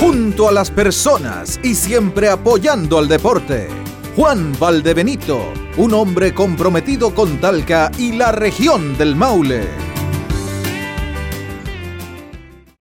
junto a las personas y siempre apoyando al deporte. Juan Valdebenito, un hombre comprometido con Talca y la región del Maule.